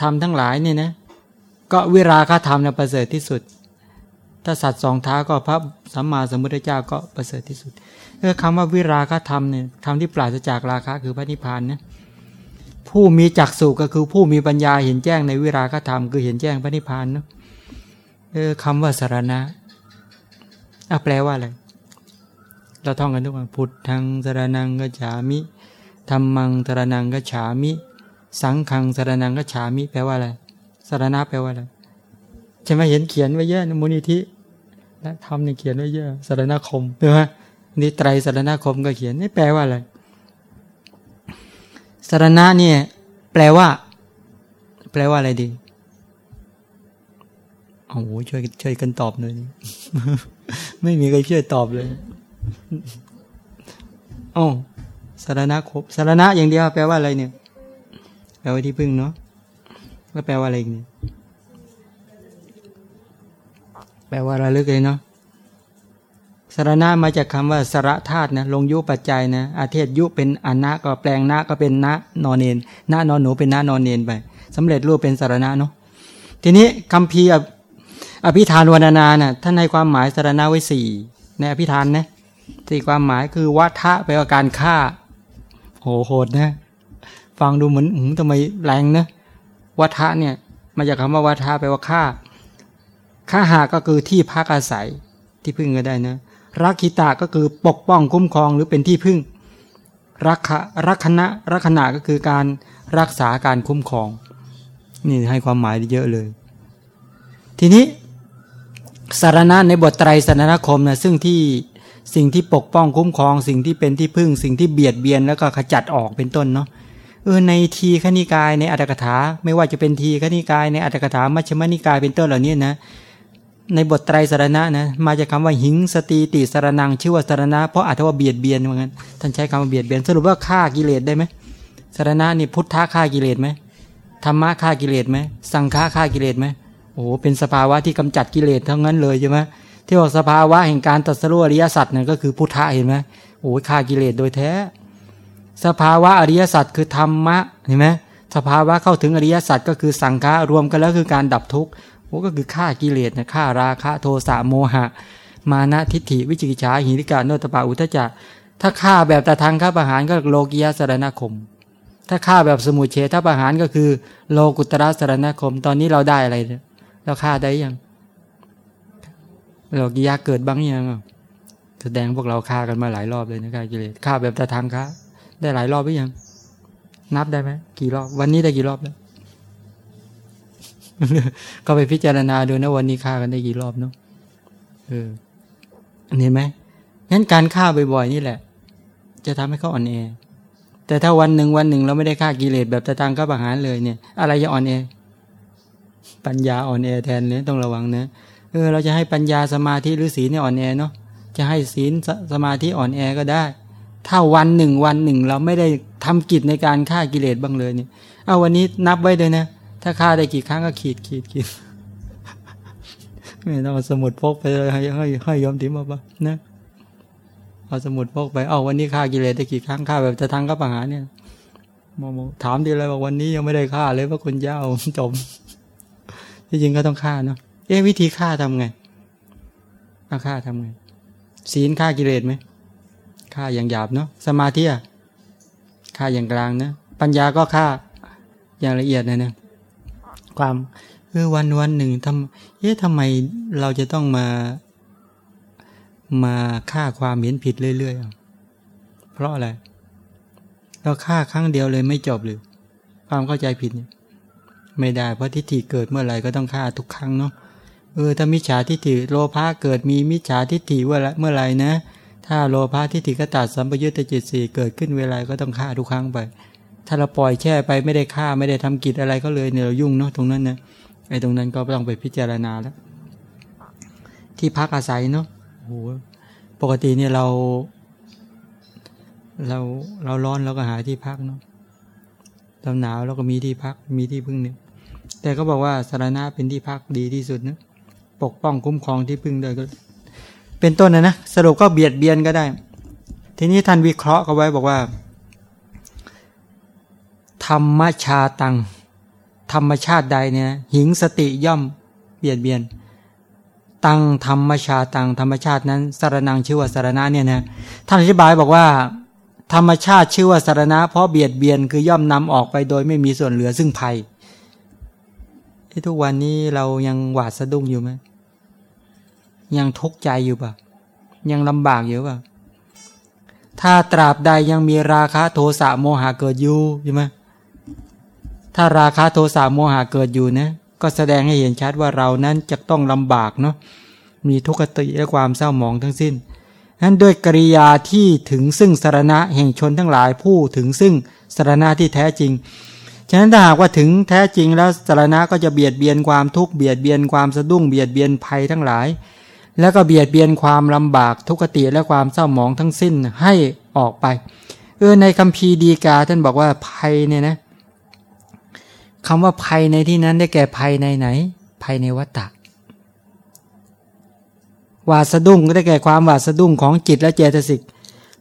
ธรรมทั้งหลายเนี่ยนะก็วิราคธรรมนะประเสริฐที่สุด ถ้าสัตว์สองเท้าก็พระสัมมาสัมพุทธเจ้าก็ประเสริฐที่สุดเออคำว่าวิราคธรรมเนี่ยธรรมที่ปราศจากราคะคือพระนิพพานนะผู้มีจักสุก็คือผู้มีปัญญาเห็นแจ้งในวิราคธรรมคือเห็นแจ้งพระนิพพานเนาะเออคำว่าสารณะอะแปลว่าอะไรเราท่องกันทุกวันพุทธังสารนังกัจฉามิธรรมังสารนังกัจฉามิ สังขังสารนังกัจฉามิแปลว่าอะไรสารณะแปลว่าอะไรใช่ไหมเห็นเขียนไว้เยอะมูลนิธิและทำเนี่ยเขียนไว้เยอะสารณคมใช่ไหมนี่ไตรสารณคมก็เขียนนี่แปลว่าอะไรสารณะเนี่ยแปลว่า แปลว่าอะไรดีโอ้โหช่วยช่วยกันตอบหน่อยไม่มีใครช่วยตอบเลยอ๋อสารณะครบสารณะอย่างเดียวแปลว่าอะไรเนี่ย แปลว่าที่พึ่งเนาะแล้วแปลว่าอะไรอีกเนี่ยแปลว่าระลึกเลยเนาะสารณะมาจากคำว่าสระธาตุนะลงยุปัจจัยนะอาเทศยุเป็นอนะก็แปลงนะก็เป็นนะนอนเนนนะนอนหนูเป็นนะนอนเนนไปสำเร็จรูปเป็นสารณะเนาะทีนี้คำพีอภิธานวรนานะ่ะท่านในความหมายสารณะไว้สี่ในอภิธานนะสี่ความหมายคือวัฏะแปลว่าการฆ่าโหโหดนะ ฟังดูเหมือนอืมทำไมแรงนะวัฏะเนี่ยมาจากคำว่าวัฏะแปลว่าฆ่าฆ่าหาก็คือที่พักอาศัยที่พึ่งก็ได้นะรักขิตาก็คือปกป้องคุ้มครองหรือเป็นที่พึ่ง รักะรักคณะรักขณะก็คือการรักษาการคุ้มครอง นี่ให้ความหมายเยอะเลย ทีนี้สารณะในบทไตรสารณคมนะซึ่งที่สิ่งที่ปกป้องคุ้มครอง สิ่งที่เป็นที่พึ่ง สิ่งที่เบียดเบียนแล้วก็ขจัดออกเป็นต้นเนาะ เออในทีขณิกายในอัตถกถา ไม่ว่าจะเป็นทีขณิกายในอัตถกถามัชฌิมนิกายเป็นต้นเหล่านี้นะในบทไตรสารณะนะมาจากคาว่าหิงสตีติสารนังชื่อว่าสารณะเพราะอาจจะว่าเบียดเบียนเหมือนกันท่านใช้คำว่าเบียดเบียนสรุปว่าฆ่ากิเลสได้ไหมสารณะนี่พุทธะฆ่ากิเลสไหมธรรมะฆ่ากิเลสไหมสังฆะฆ่ากิเลสไหมโอ้โหเป็นสภาวะที่กำจัดกิเลสทั้งนั้นเลยใช่ไหมที่บอกสภาวะแห่งการตัดสรุอริยสัจนั่นก็คือพุทธะเห็นไหมโอ้ฆ่ากิเลสโดยแท้ สภาวะอริยสัจคือธรรมะเห็นไหมสภาวะเข้าถึงอริยสัจก็คือสังฆะรวมกันแล้วคือการดับทุกข์โอ้ก็คือฆ่ากิเลสนะฆ่าราคะโทสะโมหะ มานะทิฏฐิวิจิกิจฉาหิริกาโนตปาอุทจักถ้าฆ่าแบบตะทางฆ่าประหารก็โลกิยาสารณคม ถ้าฆ่าแบบสมุเฉทประหารก็คือ โลกุตระสารณคม ตอนนี้เราได้อะไรเนี่ยเราฆ่าได้ยังโลกิยาเกิดบ้างยังแสดงพวกเราฆ่ากันมาหลายรอบเลยนะฆ่ากิเลสฆ่าแบบตะทางฆ่า ได้หลายรอบหรือยัง นับได้ไหมกี่รอบ วันนี้ได้กี่รอบแล้ว ก็ไปพิจารณาดูนะวันนี้ฆ่ากันได้กี่รอบเนาะเออเห็นไหมงั้นการฆ่าบ่อยๆนี่แหละ จะทำให้เขาอ่อนแอแต่ถ้าวันหนึ่งวันหนึ่งเราไม่ได้ฆ่ากิเลสแบบตะตังก็ประหารเลยเนี่ย อะไรจะอ่อนแอปัญญาอ่อนแอแทนเนี่ยต้องระวังนะเออเราจะให้ปัญญาสมาธิหรือศีลเนี่ยอ่อนแอเนาะจะให้ศีลสมาธิอ่อนแอก็ได้ ถ้าวันหนึ่งวันหนึ่ง เราไม่ได้ทำกิจในการฆ่ากิเลสบ้างเลยเนี่ยเอาวันนี้นับไว้เลยนะถ้าฆ่าได้กี่ครั้งก็ขีดขีดขีดไม่ต้องสมุดพกไปเลยให้ให้ให้ยอมถิ่มาปะนะเอาสมุดพกไปเอาวันนี้ฆ่ากิเลสได้กี่ครั้งฆ่าแบบจะทั้งก็ปัญหาเนี่ยมองถามดีเลยบอกวันนี้ยังไม่ได้ฆ่าเลยพระคุณเจ้าจบที่จริงก็ต้องฆ่าเนาะเอ๊ะวิธีฆ่าทำไงอาฆ่าทำไงศีลฆ่ากิเลสไหม ฆ่าอย่างหยาบเนาะสมาธิอะฆ่าอย่างกลางนะปัญญาก็ฆ่าอย่างละเอียดนะเนี่ยความเออวันวันหนึ่งทำเอ๊ะทำไมเราจะต้องมา มาฆ่าความเห็นผิดเรื่อยๆเพราะอะไร เราฆ่าครั้งเดียวเลยไม่จบหรือ ความเข้าใจผิดไม่ได้เพราะทิฏฐิเกิดเมื่อไหร่ก็ต้องฆ่าทุกครั้งเนาะเออถ้ามิจฉาทิฏฐิโลภะเกิดมีมิจฉาทิฏฐิว่าเมื่อไหร่นะ ถ้าโลภะทิฏฐิก็ตัดสัมปยุตจิตสี่เกิดขึ้นเวลาก็ต้องฆ่าทุกครั้งไป ถ้าเราปล่อยแช่ไปไม่ได้ฆ่าไม่ได้ทำกิจอะไรก็เลยเนี่ยเรายุ่งเนาะตรงนั้นนะไอ้ตรงนั้นก็ต้องไปพิจารณาแล้ว ที่พักอาศัยเนาะโหปกติเนี่ยเรา เราเราร้อนเราก็หาที่พักเนาะเราหนาวเราก็มีที่พักมีที่พึ่งเนี่ยแต่ก็บอกว่าสารณะเป็นที่พักดีที่สุดนะปกป้องคุ้มครองที่พึ่งเลยก็ เป็นต้นนะนะสรุปก็เบียดเบียนก็ได้ ทีนี้ท่านวิเคราะห์ก็ไว้บอกว่า ธรรมชาตัง ธรรมชาติใดเนี่ย หิงสติย่อมเบียดเบียน ตังธรรมชาตัง ธรรมชาตินั้นสารนังชื่อว่าสารณะเนี่ยนะท่านอธิบายบอกว่า ธรรมชาติชื่อว่าสารณะ เพราะเบียดเบียนคือย่อมนำออกไปโดยไม่มีส่วนเหลือซึ่งภัยทุกวันนี้เรายังหวาดสะดุ้งอยู่ไหม ยังทุกข์ใจอยู่ปะยังลำบากอยู่ปะถ้าตราบใดยังมีราคะโทสะโมหะเกิดอยู่ใช่ไหมถ้าราคะโทสะโมหะเกิดอยู่นะ ก็แสดงให้เห็นชัดว่าเรานั้นจะต้องลำบากเนาะมีทุกขติและความเศร้าหมองทั้งสิ้นนั้นด้วยกริยาที่ถึงซึ่งสารณะแห่งชนทั้งหลายผู้ถึงซึ่งสารณะที่แท้จริง ฉะนั้นถ้าหากว่าถึงแท้จริงแล้วสารณะก็จะเบียดเบียนความทุกข์เบียดเบียนความสะดุ้งเบียดเบียนภัยทั้งหลาย แล้วก็เบียดเบียนความลำบากทุกขติและความเศร้าหมองทั้งสิ้นให้ออกไป เออในคัมภีร์ดีกาท่านบอกว่าภัยเนี่ยนะคำว่าภัยในที่นั้นได้แก่ภัยในไหนภัยในวัฏฏะหวาดสะดุ้งก็ได้แก่ความหวาดสะดุ้งของจิตและเจตสิก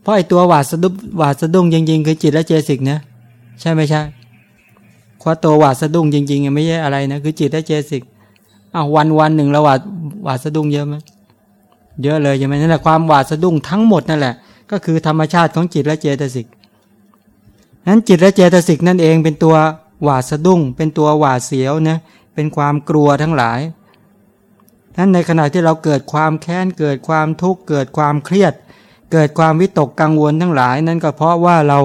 เพราะไอตัวหวาดสะดุ้งหวาดสะดุ้งจริงๆคือจิตและเจตสิกนะใช่ไม่ใช่เพราตัวหวาดสะดุ้งจริงๆไม่ใช่อะไรนะคือจิตและเจตสิกอ้าววันวันหนึ่งเราหวาดหวาดสะดุ้งเยอะไหม เยอะเลยใช่ไหมนั่นแหละความหวาดสะดุ้งทั้งหมดนั่นแหละ ก็คือธรรมชาติของจิตและเจตสิกนั้นจิตและเจตสิกนั่นเองเป็นตัวหวาดสะดุ้ง เป็นตัวหวาดเสียวนะเป็นความกลัวทั้งหลายนั้นในขณะที่เราเกิดความแค้นเกิดความทุกข์เกิดความเครียด เกิดความวิตกกังวลทั้งหลาย นั้นก็เพราะว่าเรา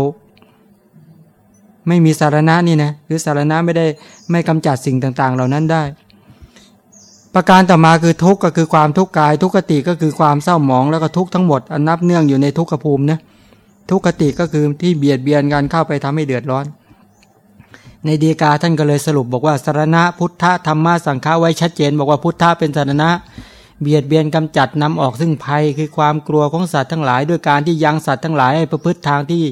ไม่มีสารณะนี่นะคือสารณะไม่ได้ไม่กำจัดสิ่งต่างๆ เหล่านั้นได้ ประการต่อมาคือทุกข์ก็คือความทุกข์กาย ทุกขติก็คือความเศร้าหมองแล้วก็ทุกข์ทั้งหมดอันนับเนื่องอยู่ในทุกขภูมินะทุกขติก็คือที่เบียดเบียนกันเข้าไปทำให้เดือดร้อน ในดีกาท่านก็เลยสรุปบอกว่าสารณะพุทธธรรมะสังฆาไว้ชัดเจน บอกว่าพุทธะเป็นสารณะ เบียดเบียนกำจัดนำออกซึ่งภัยคือความกลัวของสัตว์ทั้งหลาย ด้วยการที่ยังสัตว์ทั้งหลายให้ประพฤติทางที่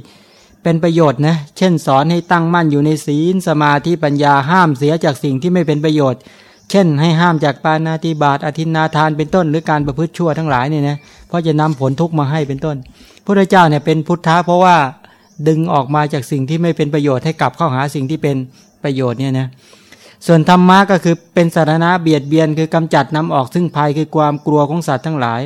เป็นประโยชน์นะเช่นสอนให้ตั้งมั่นอยู่ในศีลสมาธิปัญญาห้ามเสียจากสิ่งที่ไม่เป็นประโยชน์ เช่น ให้ห้ามจากปานาติบาตอธินาทานเป็นต้น หรือการประพฤติชั่วทั้งหลายเนี่ยนะเพราะจะนำผลทุกข์มาให้เป็นต้นพระเจ้าเนี่ยเป็นพุทธะเพราะว่าดึงออกมาจากสิ่งที่ไม่เป็นประโยชน์ให้กลับเข้าหาสิ่งที่เป็นประโยชน์เนี่ยนะส่วนธรรมะก็คือเป็นสาระเบียดเบียนคือกำจัดนำออกซึ่งภัยคือความกลัวของสัตว์ทั้งหลาย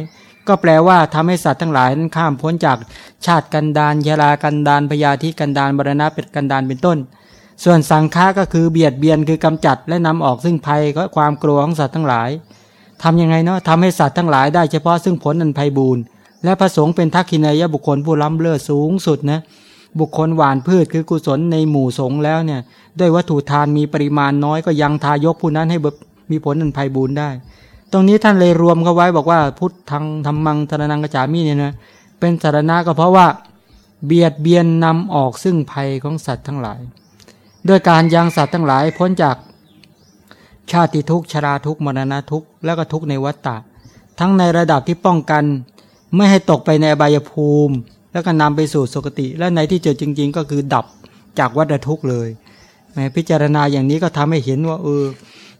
ก็แปลว่าทำให้สัตว์ทั้งหลายนั้นข้ามพ้นจากชาติกันดานยาลากันดานพยาธิกันดานบรณะเป็นกันดานเป็นต้น ส่วนสังฆาก็คือเบียดเบียนคือกำจัดและนำออกซึ่งภัยก็ความกลัวของสัตว์ทั้งหลาย ทํำยังไงเนาะทำให้สัตว์ทั้งหลายได้เฉพาะซึ่งผลอันภัยบูรณ์และพระสงฆ์เป็นทักขินายบุคคลผู้ล้ำเลิศสูงสุดนะบุคคลหวานพืชคือกุศลในหมู่สงฆ์แล้วเนี่ยด้วยวัตถุทานมีปริมาณน้อยก็ยังทายกผู้นั้นให้มีผลอันภัยบูรณ์ได้ ตรงนี้ท่านเลยรวมเข้าไว้บอกว่าพุทธังธรรมังสารนังกระจามีเนี่ยนะเป็นสารณะก็เพราะว่า เบียดเบียนนำออกซึ่งภัยของสัตว์ทั้งหลาย ด้วยการยังสัตว์ทั้งหลายพ้นจากชาติทุกชราทุกมรณะทุกแล้วก็ทุกในวัฏฏะทั้งในระดับที่ป้องกัน ไม่ให้ตกไปในอบายภูมิ แล้วก็นำไปสู่สุคติ และในที่เจอจริง ๆ ก็คือดับจากวัฏทุกเลยแม้พิจารณาอย่างนี้ก็ทำให้เห็นว่าเออ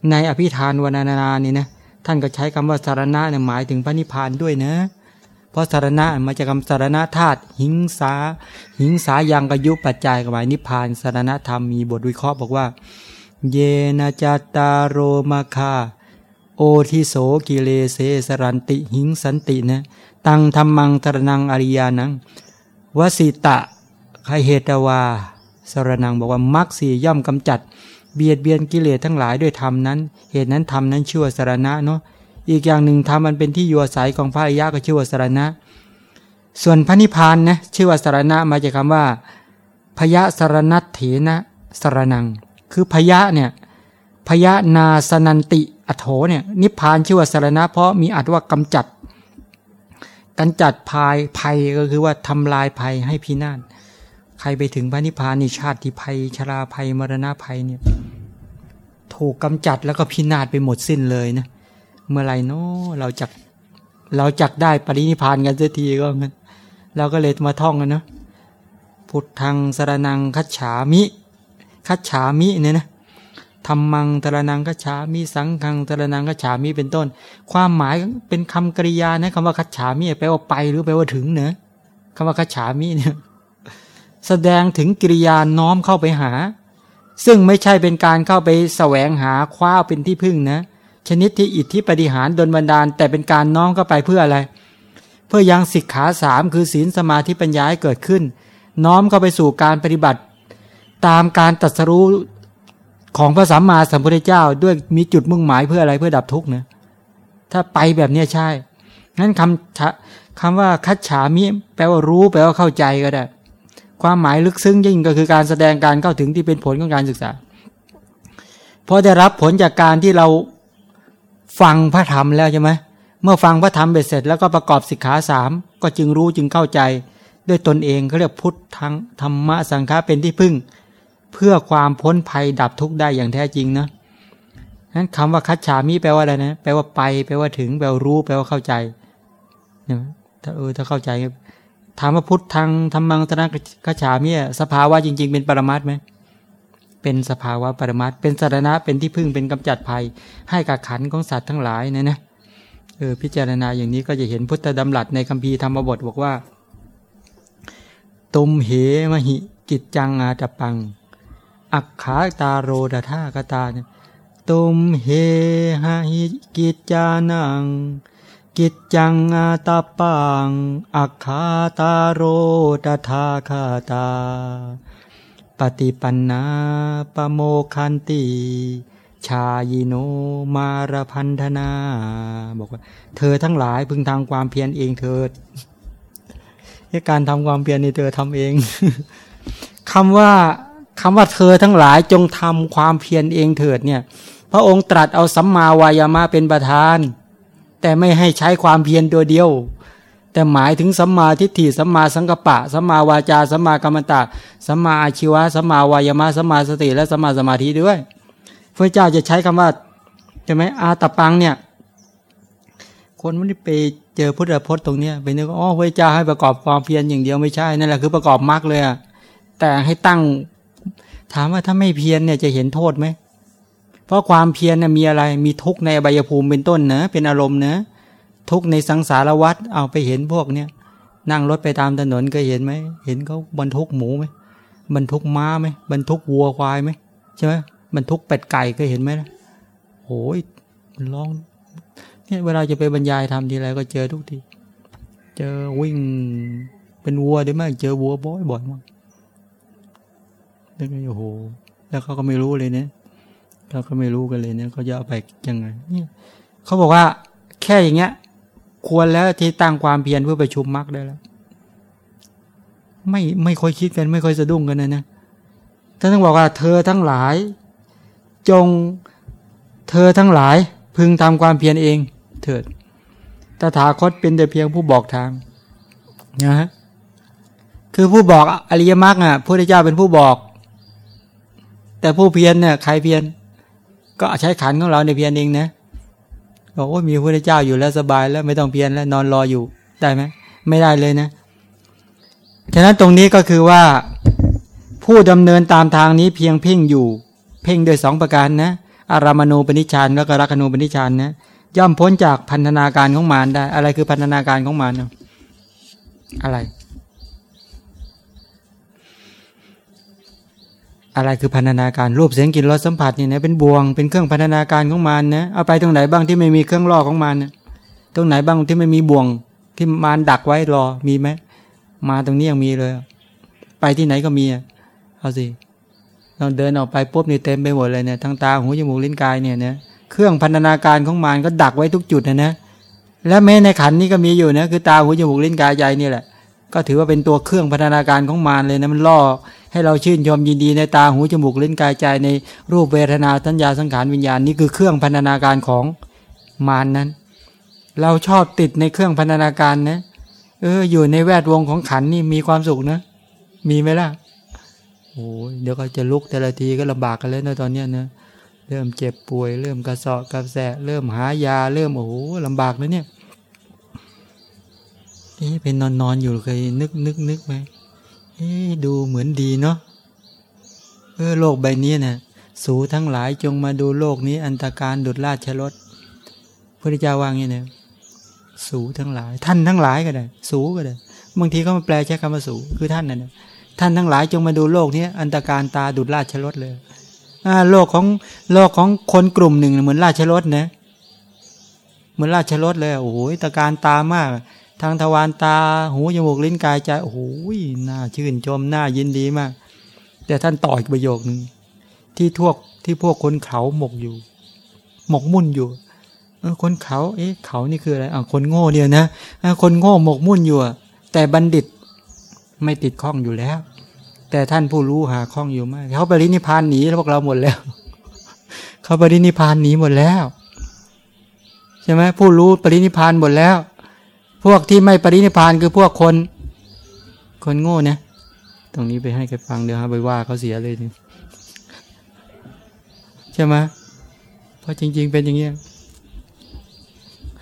ในอภิธานวนานานี่นะท่านก็ใช้คำว่าสารณะเนี่ยหมายถึงพระนิพพานด้วยนะ ราะสารณะมาจากคำสารณะธาตุหิงสา หิงสายังกยุปัจจัยกับหมายนิพพานสารณธรรมมีบทวิเคราะห์บอกว่า เยนาจตาโรมาคา โอทิโสกิเลเสสรันติหิงสันตินะตังธรรมังตรนังอริยานังวสิตะใคเหตวาสรนังบอกว่ามักสี่ย่อมกำจัด เบียดเบียนกิเลสทั้งหลายด้วยธรรมนั้น เหตุนั้นธรรมนั้นชื่อว่าสารณะเนาะ อีกอย่างหนึ่งธรรมมันเป็นที่อยู่อาศัยของพระอริยะก็ชื่อว่าสารณะ ส่วนพระนิพพานนะชื่อว่าสารณะมาจากคาว่าพยะสารนัตเถนะสารนัง คือพยะเนี่ยพยะนาสนันติอโถเนี่ยนิพพานชื่อว่าสารณะ เพราะมีอัตว่ากำจัดกำจัดภายภัยก็คือว่าทำลายภัยให้พินาศใครไปถึงพระนิพพานนี่ชาติที่ภัยชราภัยมรณะภัยเนี่ยถูกกำจัดแล้วก็พินาศไปหมดสิ้นเลยนะ เมื่อไรเนาะเราจักเราจักได้ปรินิพานกันสักทีก็งั้นเราก็เลยมาท่องกันเนาะพุทธังสรนังคัจฉามิคัจฉามิเนี่ยนะธรรมังตระนังคัจฉามิสังฆังตระนังคัจฉามิเป็นต้น ความหมายเป็นคำกริยานะคำว่าคัจฉามิแปลว่าไปหรือแปลว่าถึงเนะคำว่าคัจฉามิเนี่ยแสดงถึงกิริยาน้อมเข้าไปหา ซึ่งไม่ใช่เป็นการเข้าไปแสวงหาคว้าเป็นที่พึ่งนะ ชนิดที่อิทธิปฏิหารดนบันดาล แต่เป็นการน้อมเข้าไปเพื่ออะไร เพื่อยังสิกขาสามคือศีลสมาธิปัญญาให้เกิดขึ้น น้อมเข้าไปสู่การปฏิบัติ ตามการตัดสรู้ของพระสัมมาสัมพุทธเจ้า ด้วยมีจุดมุ่งหมายเพื่ออะไรเพื่อดับทุกข์นะถ้าไปแบบนี้ใช่งั้นคำคำว่าคัจฉามิแปลว่ารู้แปลว่าเข้าใจก็ได้ ความหมายลึกซึ้งยิ่งก็คือการแสดงการเข้าถึงที่เป็นผลของการศึกษาพอได้รับผลจากการที่เรา ฟังพระธรรมแล้วใช่ไหมเมื่อฟังพระธรรมเบ็ดเสร็จแล้วก็ประกอบสิกขาสามก็จึงรู้จึงเข้าใจ ด้วยตนเองเขาเรียกพุทธทั้งธรรมะสังฆาเป็นที่พึ่ง เพื่อความพ้นภัยดับทุกข์ได้อย่างแท้จริงนะนั้นคำว่าคัจฉามิแปลว่าอะไรนะแปลว่าไปแปลว่าถึงแปลว่ารู้แปลว่าเข้าใจถ้าเออถ้าเข้าใจถามว่าพุทธทางธรรมังตนะคัจฉามิสภาวะจริง ๆ เป็นปรมัตไหม เป็นสภาวะปรมัตเป็นสารณะเป็นที่พึ่งเป็นกำจัดภัย ให้กับขันของสัตว์ทั้งหลายเนี่ยนะเออพิจารณาอย่างนี้ก็จะเห็นพุทธดำรัสในคัมภีร์ธรรมบทบอกว่า ตุมเหมหิกิจจังอาตปัง อักขาตาโรดาธากตาเนี่ยตุมเหหะหิกิจานัง กิจจังอาตาปัง อักขาตาโรดาธาคาตา ปฏิปันนาปโมคันติ ชายิโนมารพันธนา บอกว่า เธอทั้งหลายพึงทำความเพียรเองเถิดการทำความเพียรนี่เธอทำเองคำว่าคำว่าเธอทั้งหลายจงทำความเพียรเองเถิดเนี่ย พระองค์ตรัสเอาสัมมาวายามะเป็นประธาน แต่ไม่ให้ใช้ความเพียรตัวเดียว แต่หมายถึงสัมมาทิฏฐิสัมมาสังกปะสัมมาวาจาสัมมากรรมตะสัมมาอาชีวะสัมมาวายามะสัมมาสติ และสัมมาสมาธิด้วยพระเจ้าจะใช้คำว่าใช่ไหมอาตปังเนี่ย คนไม่ได้ไปเจอพุทธพจน์ตรงเนี้ยไปนึกอ๋อพระเจ้าให้ประกอบความเพียรอย่างเดียวไม่ใช่นั่นแหละคือประกอบมรรคเลยอะแต่ให้ตั้ง ถามว่าถ้าไม่เพียรเนี่ยจะเห็นโทษไหมเพราะความเพียรเนี่ยมีอะไรมีทุกข์ในอบายภูมิเป็นต้นนะเป็นอารมณ์นะ ทุกในสังสารวัฏเอาไปเห็นพวกเนี้ยนั่งรถไปตามถนนก็เห็นไหมเห็นเขาบรรทุกหมูไหมบรรทุกม้าไหมบรรทุกวัวควายไหมใช่ไหมมันทุกเป็ดไก่เคยเห็นไหมนะโอ้ยมันร้องเนี่ยเวลาจะไปบรรยายทำทีไรก็เจอทุกที เจอวิ่งเป็นวัวได้ไหมเจอวัวบ่อยบ่อยมากแล้วก็โอ้โห แล้วเขาก็ไม่รู้เลยเนี่ยเขาก็ไม่รู้กันเลยเนี่ยเขาจะเอาไปยังไงเนี่ยเขาบอกว่าแค่อย่างเงี้ย ควรแล้วที่ตั้งความเพียรเพื่อไปชุมมรรคได้แล้ว ไม่ไม่ค่อยคิดกัน ไม่ค่อยสะดุ้งกันนะนะท่านต้องบอกว่าเธอทั้งหลาย จงเธอทั้งหลาย พึงทำความเพียรเอง เถิดตถาคตเป็นแต่เพียงผู้บอกทางนะฮะคือผู้บอกอริยมรรคอะพระพุทธเจ้าเป็นผู้บอก แต่ผู้เพียรเนี่ยใครเพียรก็ใช้ขันของเราในเพียรเองนะ บอกว่ามีพระเจ้าอยู่แล้วสบายแล้วไม่ต้องเพียรแล้วนอนรออยู่ได้ไหมไม่ได้เลยนะฉะนั้นตรงนี้ก็คือว่า ผู้ดำเนินตามทางนี้เพียงเพ่งอยู่ เพ่งโดยสองประการนะอารามณูปนิชานแล้วก็รักนูปนิชานนะย่อมพ้นจากพันธนาการของมารได้ อะไรคือพันธนาการของมารเนาะอะไร อะไรคือพันธนาการรูปเสียงกลิ่นรสสัมผัสเนี่ยนะเป็นบ่วงเป็นเครื่องพันธนาการของมารนะเอาไปตรงไหนบ้างที่ไม่มีเครื่องล่อของมารเนี่ยตรงไหนบ้างที่ไม่มีบ่วงที่มารดักไว้รอมีไหมมาตรงนี้ยังมีเลย ไปที่ไหนก็มีเอาสิเราเดินออกไปปุ๊บนี่เต็มไปหมดเลยเนี่ยทั้งตาหูจมูกลิ้นกายเนี่ยนะเครื่องพันธนาการของมารก็ดักไว้ทุกจุดนะนะและแม้ในขันนี้ก็มีอยู่นะคือตาหูจมูกลิ้นกายใจนี่แหละ ก็ถือว่าเป็นตัวเครื่องพันธนาการของมารเลยนะมันล่อ ให้เราชื่นชมยินดีในตาหูจมูกลิ้นกายใจในรูปเวทนาสัญญาสังขารวิญญาณนี่คือเครื่องพันธนาการของมารนนั้น เราชอบติดในเครื่องพันธนาการนะเอออยู่ในแวดวงของขันนี่มีความสุขนะ มีไหมล่ะโอ้เดี๋ยวก็จะลุกแต่ละทีก็ลำบากกันแล้วนะตอนเนี้ยนะเริ่มเจ็บป่วย เริ่มกระสอบกระแสะเริ่มหายาเริ่มโอ้ลำบากแล้วเนี่ย นี่เป็นนอนนอนอยู่เคยนึกนึกนึกไหมเอ๊ดูเหมือนดีเนาะเออโลกใบนี้เนะ่ยสูทั้งหลายจงมาดูโลกนี้อันตรการดุดราชรถพระเจ้าว่างนี่เนี่ยสูทั้งหลาย ท่านทั้งหลายก็ได้ สูก็ได้บางทีก็มาแปลใช้คำว่าสูคือท่านนั่นนะท่านทั้งหลายจงมาดูโลกนี้อันตรการตาดุดราชรถเลยโลกของโลกของคนกลุ่มหนึ่งเหมือนราชรถนะเหมือนราชรถเลยโอ้โหตะการตามาก ทางทวารตา หูจมูกลิ้นกายใจโอ้โหน่าชื่นชมน่ายินดีมาก แต่ท่านต่ออีกประโยคหนึ่งที่ทวกที่พวกคนเขาหมกอยู่ หมกมุ่นอยู่คนเขา เอ๊ะ เขานี่คืออะไรอ่าคนโง่เดียวนะคนโง่หมกมุ่นอยู่แต่บัณฑิตไม่ติดข้องอยู่แล้ว แต่ท่านผู้รู้หาข้องอยู่มากเขาปรินิพานหนีพวกเราหมดแล้ว เขาปรินิพานหนีหมดแล้ว ใช่ไหมผู้รู้ปรินิพานหมดแล้ว พวกที่ไม่ปรินิพานคือพวกคน คนโง่เนี่ยตรงนี้ไปให้กันฟังเดี๋ยวฮะไปว่าเขาเสียเลยนี่ใช่ไหมเพราะจริง ๆ เป็นอย่างเงี้ย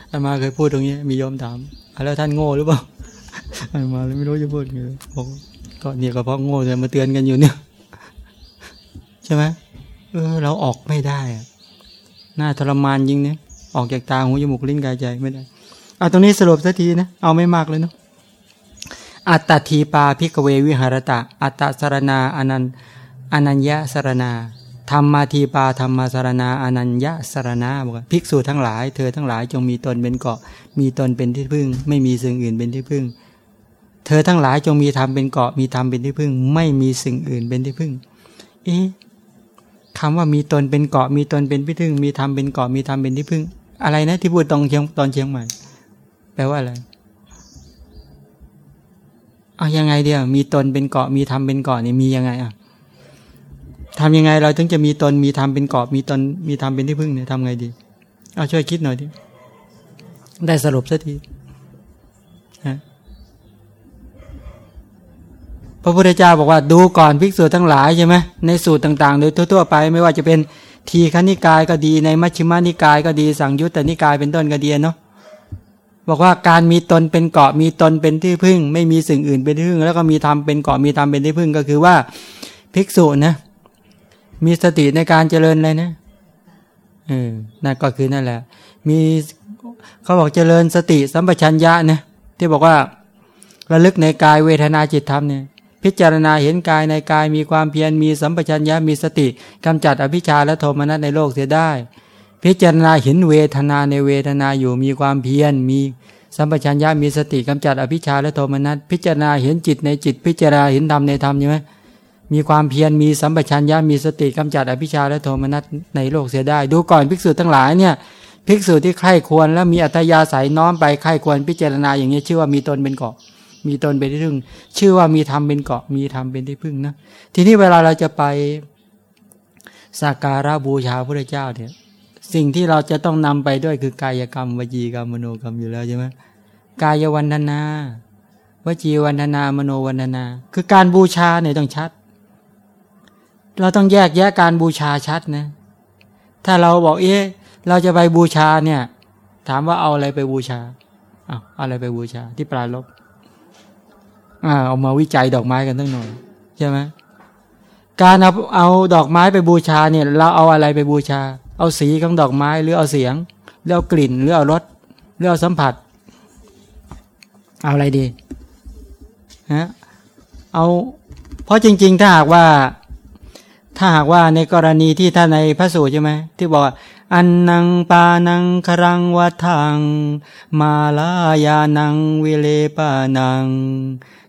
อามาเคยพูดตรงนี้มียอมถามแล้วท่านโง่หรือเปล่าอามาเลยไม่รู้จะพูดไงบอกก็เนี่ยก็เพราะโง่จะมาเตือนกันอยู่เนี่ย ใช่ไหมเออ เราออกไม่ได้อะหน้าทรมานยิงเนี่ยออกจากตาหูจมูกลิ้นกายใจไม่ได้ เอาตรงนี้สรุปสักทีนะ เอาไม่มากเลยเนาะอัตตทีปาพิกเววิหารตะ อัตตสรณาอนันอนัญญาสรณาธรรมาทีปาธรรมาสารนาอนัญญาสารนาบอกภิกษุทั้งหลาย เธอทั้งหลายจงมีตนเป็นเกาะ มีตนเป็นที่พึ่ง ไม่มีสิ่งอื่นเป็นที่พึ่ง เธอทั้งหลายจงมีธรรมเป็นเกาะ มีธรรมเป็นที่พึ่ง ไม่มีสิ่งอื่นเป็นที่พึ่ง เอ๊ะคำว่ามีตนเป็นเกาะ มีตนเป็นที่พึ่ง มีธรรมเป็นเกาะ มีธรรมเป็นที่พึ่ง อะไรนะที่พูดตอนเชียงตอนเชียงใหม่ แปลว่าอะไรเอายังไงเดียวมีตนเป็นเกาะมีธรรมเป็นเกาะนี่มียังไงอะทำยังไงเราถึงจะมีตนมีธรรมเป็นเกาะมีตนมีธรรมเป็นที่พึ่งเนี่ยทำไงดี เอาช่วยคิดหน่อยดิได้สรุปสักทีพระพุทธเจ้าบอกว่าดูก่อนภิกษุทั้งหลายใช่ไหมในสูตรต่างๆ โดยทั่วๆไปไม่ว่าจะเป็นทีฆนิกายก็ดีในมัชฌิมานิกายก็ดีสังยุตตนิกายเป็นต้นก็ดีเนาะ บอกว่าการมีตนเป็นเกาะมีตนเป็นที่พึ่ง ไม่มีสิ่งอื่นเป็นที่พึ่ง แล้วก็มีธรรมเป็นเกาะมีธรรมเป็นที่พึ่งก็คือว่าภิกษุนะ มีสติในการเจริญเลยนะเออนั่นก็คือนั่นแหละ มีเขาบอกเจริญสติสัมปชัญญะนะที่บอกว่าระลึกในกายเวทนาจิตธรรมเนี่ยพิจารณาเห็นกายในกายมีความเพียรมีสัมปชัญญะมีสติกำจัดอภิชาและโทมนัสในโลกเสียได้ พิจารณาเห็นเวทนาในเวทนาอยู่มีความเพียรมีสัมปชัญญะมีสติกำจัดอภิชาและโทมนัสพิจารณาเห็นจิตในจิต พิจารณาเห็นธรรมในธรรมใช่ไหมมีความเพียรมีสัมปชัญญะมีสติกำจัดอภิชาและโทมนัสในโลกเสียได้ ดูก่อนภิกษุทั้งหลายเนี่ยภิกษุที่ใคร่ควรและมีอัตยาศัยน้อมไปใคร่ควรพิจารณาอย่างนี้ชื่อว่ามีตนเป็นเกาะ มีตนเป็นที่พึ่ง ชื่อว่ามีธรรมเป็นเกาะมีธรรมเป็นที่พึ่งนะทีนี้เวลาเราจะไปสักการะบูชาพระเจ้าเนี่ย สิ่งที่เราจะต้องนำไปด้วยคือกายกรรมวจีกรรมมโนกรรมอยู่แล้วใช่ไหมกายวันนานาวจีวันนานามโนวันนา คือการบูชาเนี่ยต้องชัด เราต้องแยกแยะการบูชาชัดนะถ้าเราบอกเอ๊ะเราจะไปบูชาเนี่ย ถามว่าเอาอะไรไปบูชาเอาอะไรไปบูชาที่ปลายลบอ่าเอามาวิจัยดอกไม้กันตั้งหน่อยใช่ไหมการเอาเอาดอกไม้ไปบูชาเนี่ย เราเอาอะไรไปบูชา เอาสีของดอกไม้หรือเอาเสียงหรือเอากลิ่นหรือเอารสหรือเอาสัมผัส เอาอะไรดีฮะเอาเพราะจริง ๆ ถ้าหากว่า ถ้าหากว่าในกรณีที่ท่านในพระสูตรใช่ไหมที่บอกอันนังปานังครังวัทัง มาลายานังวิเลปานัง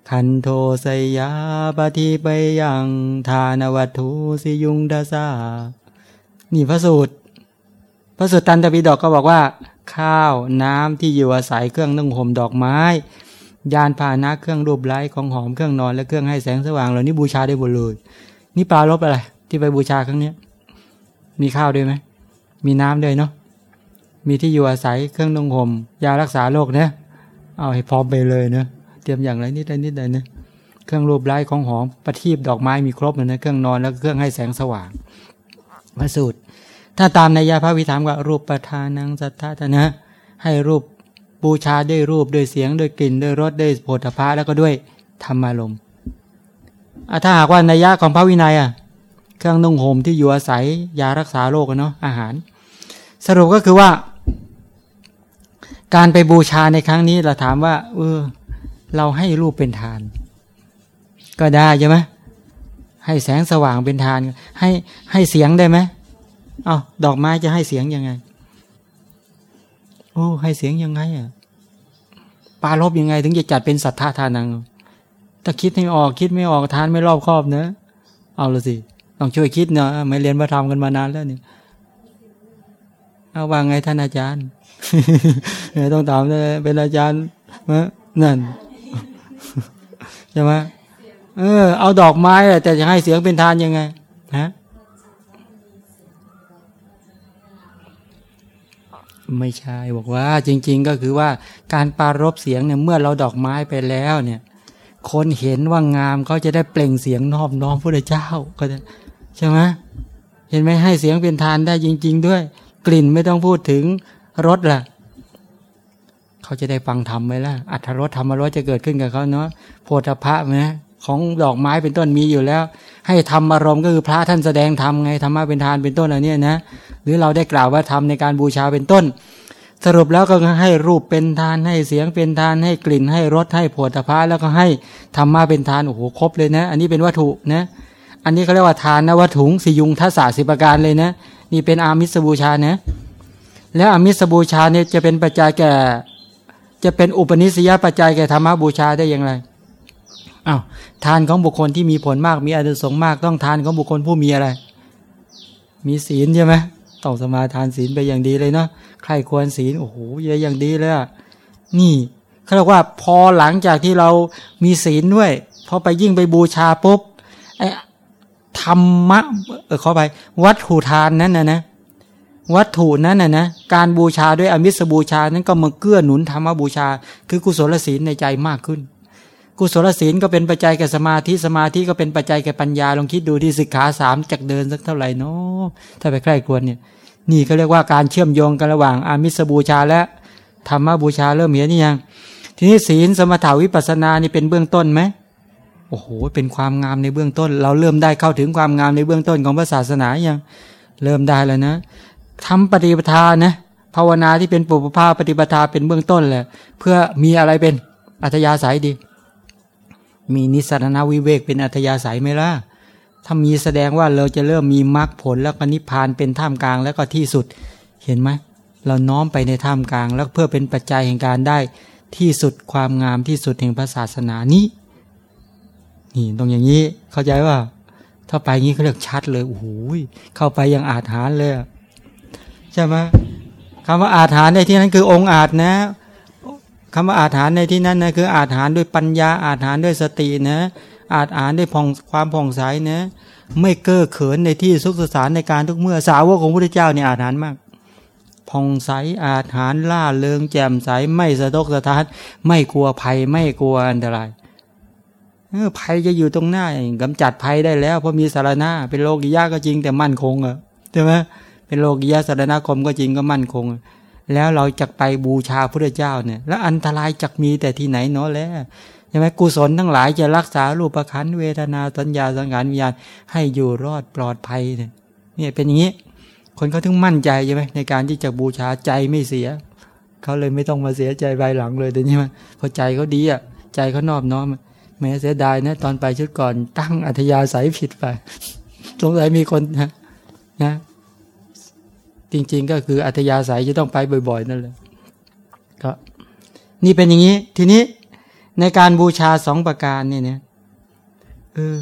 คันโทสยาปฏิไปยังทานวัตถุสิยุงดาซา นี่พระสูตร พระสูตรตันตปิดอกก็บอกว่า ข้าวน้ำที่อยู่อาศัยเครื่องนึ่งห่มดอกไม้ ยานพาหนะเครื่องรูปไล้ของหอมเครื่องนอนและเครื่องให้แสงสว่างเหล่านี้บูชาได้หมดเลยนี่ปลาลบอะไร ที่ไปบูชาครั้งนี้มีข้าวด้วยไหมมีน้ำด้วยเนาะมีที่อยู่อาศัยเครื่องนุ่งห่มยารักษาโรคเนี่ยเอาให้พร้อมไปเลยเนะเตรียมอย่างไรนิดใดนิดใดเนะเครื่องรูปไร้ของหอมประทีปดอกไม้มีครบเลยนะเครื่องนอนแล้วเครื่องให้แสงสว่าง พระสูตร ถ้าตามในยาพระวิธามก็รูปประธานังสัทธานะ ให้รูปบูชาด้วยรูปด้วยเสียงด้วยกลิ่นด้วยรสด้วยโผฏฐะแล้วก็ด้วยธรรมารมณ์ถ้าหากว่าในยะของพระวินัยอะเครื่องนุ่งห่มที่อยู่อาศัยยารักษาโรคเนาะอาหาร สรุปก็คือว่า การไปบูชาในครั้งนี้เราถามว่า เออ เราให้รูปเป็นทาน ก็ได้ใช่ไหม ให้แสงสว่างเป็นทาน ให้ให้เสียงได้ไหมอาดอกไม้จะให้เสียงยังไง โอ้ ให้เสียงยังไงอะปาลบยังไง ถึงจะจัดเป็นสัทธาทานัง ถ้าคิดไม่ออกคิดไม่ออกทานไม่รอบครอบเนะ เอาละสิต้องช่วยคิดเนาะไม่เรียนพระธรรมกันมานานแล้วนี่เอาว่าไงท่านอาจารย์ต้องถามเลยเป็นอาจารย์มะนั่นใช่ไหม เออ เอาดอกไม้แต่จะให้เสียงเป็นทานยังไงฮะไม่ใช่บอกว่า จริง ๆ ก็คือว่าการปารบเสียงเนี่ยเมื่อเราดอกไม้ไปแล้ว เนี่ย คนเห็นว่างามเขาจะได้เปล่งเสียงนอบน้อมพระเจ้าก็จะใช่ไหมเห็นไหมให้เสียงเป็นทานได้จริง ๆ ด้วย กลิ่นไม่ต้องพูดถึงรสล่ะเขาจะได้ฟังธรรมไหมล่ะอัธรสธรรมรสจะเกิดขึ้นกับเขาเนาะโพธพะไหม ของดอกไม้เป็นต้นมีอยู่แล้ว ให้ธรรมอารมณ์ก็คือพระท่านแสดงธรรมไงธรรมะเป็นทานเป็นต้นอะไรเนี่ยนะหรือเราได้กล่าวว่าธรรมในการบูชาเป็นต้น สรุปแล้วก็ให้รูปเป็นทานให้เสียงเป็นทานให้กลิ่นให้รสให้โผฏฐะแล้วก็ให้ธรรมะเป็นทานโอ้โหครบเลยนะ อันนี้เป็นวัตถุนะอันนี้เขาเรียกว่าทานนะวัตถุสิยุงทัศสิประการเลยนะนี่เป็นอามิสบูชานะแล้วอามิสบูชาเนี่ยจะเป็นปัจจัยแก่ จะเป็นอุปนิสัยปัจจัยแก่ธรรมบูชาได้อย่างไร อ้าวทานของบุคคลที่มีผลมากมีอานิสงส์มากต้องทานของบุคคลผู้มีอะไร มีศีลใช่ไหมต้องสมาทานศีลไปอย่างดีเลยเนาะใครควรศีลโอ้โหเยอะอย่างดีเลยอะนี่เขาเรียกว่าพอหลังจากที่เรามีศีลด้วยพอไปยิ่งไปบูชาปุ๊บไอ้ธรรมะเออขอไป วัตถุทานนั้นนะนะวัตถุนั้นนะนะการบูชาด้วยอมิสบูชานั้นก็มาเกื้อหนุนธรรมบูชา คือกุศลศีลในใจมากขึ้น กุศลศีลก็เป็นปัจจัยแก่สมาธิสมาธิก็เป็นปัจจัยแก่ปัญญาลองคิดดูที่สิกขาสามจากเดินสักเท่าไหร่เนาะถ้าไปใกล้ควรเนี่ย นี่ก็เรียกว่าการเชื่อมโยงกันระหว่างอามิสบูชาและธรรมบูชาเริ่มเห็นนี่ยัง ทีนี้ศีลสมถาวิปัสนานี่เป็นเบื้องต้นไหมโอ้โห เป็นความงามในเบื้องต้น เราเริ่มได้เข้าถึงความงามในเบื้องต้นของพระศาสนายังเริ่มได้แล้วนะทำปฏิปทานะภาวนาที่เป็นปุปภาปฏิปทาเป็นเบื้องต้นแหละเพื่อมีอะไรเป็นอัธยาศัยดี มีนิสรณวิเวกเป็นอัธยาศัยไหมล่ะถ้ามีแสดงว่าเราจะเริ่มมีมรรคผลแล้วก็นิพพานเป็นท่ามกลางแล้วก็ที่สุด เห็นไหมเราน้อมไปในท่ามกลางแล้วเพื่อเป็นปัจจัยแห่งการได้ที่สุดความงามที่สุดแห่งพระศาสนานี้นี่ตรงอย่างนี้เข้าใจว่า ถ้าไปงี้เขาเรียกชัดเลยโอ้โหเข้าไปยังอาถรรพ์เลยใช่ไหมคำว่าอาถรรพ์ในที่นั้นคือองค์อาจนะ คำว่าอาถรรพ์ในที่นั้นนะคืออาถรรพ์ด้วยปัญญาอาถรรพ์ด้วยสตินะอาถรพ์ด้วยผ่องความผ่องใสนะไม่เก้อเขินในที่สุขสารในการทุกเมื่อสาวกของพระเจ้าเนี่ยอาถรรพ์มากผ่องใสอาถรรพ์ล่าเริงแจ่มใสไม่สะทกสะท้านไม่กลัวภัยไม่กลัวอันตรายภัยจะอยู่ตรงหน้ากำจัดภัยได้แล้วเพราะมีสารณะเป็นโลกิยะก็จริงแต่มั่นคงอะใช่ไหมเป็นโลกิยะสารณคมก็จริงก็มั่นคง แล้วเราจะไปบูชาพระเจ้าเนี่ย แล้วอันตรายจะมีแต่ที่ไหนเนาะแล้วใช่ไหมกุศลทั้งหลายจะรักษารูปขันเวทนาสัญญาสังขารวิญญาณให้อยู่รอดปลอดภัยเนี่ยเนี่ยเป็นอย่างนี้ คนเขาถึงมั่นใจใช่ไหมในการที่จะบูชาใจไม่เสียเขาเลยไม่ต้องมาเสียใจใบหลังเลยแต่นี่มันพอใจเขาดีอะใจเขานอบน้อมแม้เสียดายนะ ตอนไปชุดก่อนตั้งอัธยาศัยผิดไปสงสัยมีคนนะนะ จริง ๆ ก็คืออัธยาศัยจะต้องไปบ่อย ๆ นั่นแหละก็นี่เป็นอย่างนี้ ทีนี้ในการบูชาสองประการเนี่ยเนี่ยเออ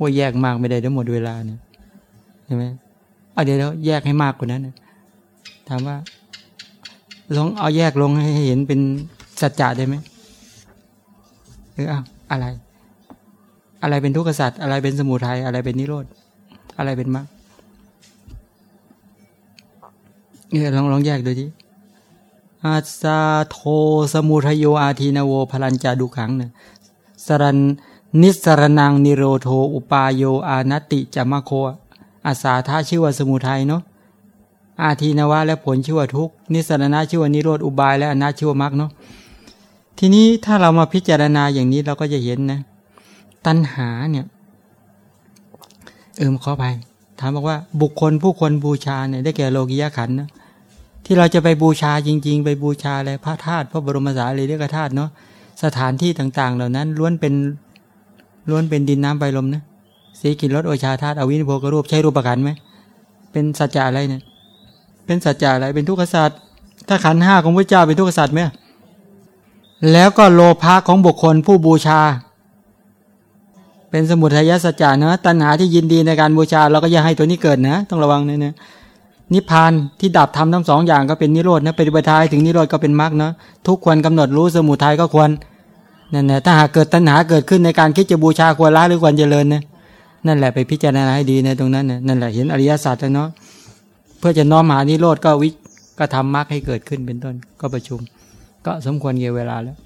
ว่าแยกมากไม่ได้ทั้งหมดเวลาเนี่ยใช่ไหมเอาเดี๋ยวแยกให้มากกว่านั้นถามว่าลองเอาแยกลงให้เห็นเป็นสัจจะได้ไหมเอออะอะไร อะไรเป็นทุกข์สัตว์อะไรเป็นสมุทัยอะไรเป็นนิโรธอะไรเป็นมรรค เนี่ยลองลองแยกดูดิอาซาโทสมุทโยอาทีนโวพลัญจาดุขังเนี่ยสรันนิสรนังนิโรโทอุปาโยอานัติจามโคอาสาธาชื่อว่าสมุทัยเนาะอาทีนวะและผลชื่อว่าทุกนิสรณะชื่อว่านิโรธอุบายและอนัตชื่อว่ามรรคเนาะทีนี้ถ้าเรามาพิจารณาอย่างนี้เราก็จะเห็นนะ ตัณหาเนี่ย เออขอไปถามบอกว่าบุคคลผู้คนบูชาเนี่ยได้แก่โลกิยะขันนะ ที่เราจะไปบูชาจริง ๆ ไปบูชาอะไรพระธาตุพระบรมสารีริกธาตุเนาะสถานที่ต่างๆ เหล่านั้นล้วนเป็นล้วนเป็นดินน้ำไฟลมนะสีกินรสโอชาธาตุอวินิโพกรูปใช่รูปประกันไหมเป็นสัจจะอะไรเนี่ยเป็นสัจจะอะไรเป็นทุกขสัจถ้าขันห้าของพระเจ้าเป็นทุกขสัจไหมแล้วก็โลภะของบุคคลผู้บูชา เป็นสมุทัยสัจจะนะตัณหาที่ยินดีในการบูชาเราก็อย่าให้ตัวนี้เกิดนะ ต้องระวังเนี่ยนิ นิพพานที่ดับทำทั้งสองอย่างก็เป็นนิโรธนะปฏิบัติทายถึงนิโรธก็เป็นมรรคเนาะทุกควรกำหนดรู้สมุทัยก็ควรนั่นแหละถ้าหากเกิดตัณหาเกิดขึ้นในการคิดจะบูชาควรละหรือควรเจริญนะนั่นแหละไปพิจารณาให้ดีในตรงนั้นนะนั่นแหละเห็นอริยสัจแล้วเนาะเพื่อจะน้อมหานิโรธก็วิก็ทำมรรคให้เกิดขึ้นเป็นต้นก็ประชุม ก็สมควรเกี่ยวเวลาแล้ว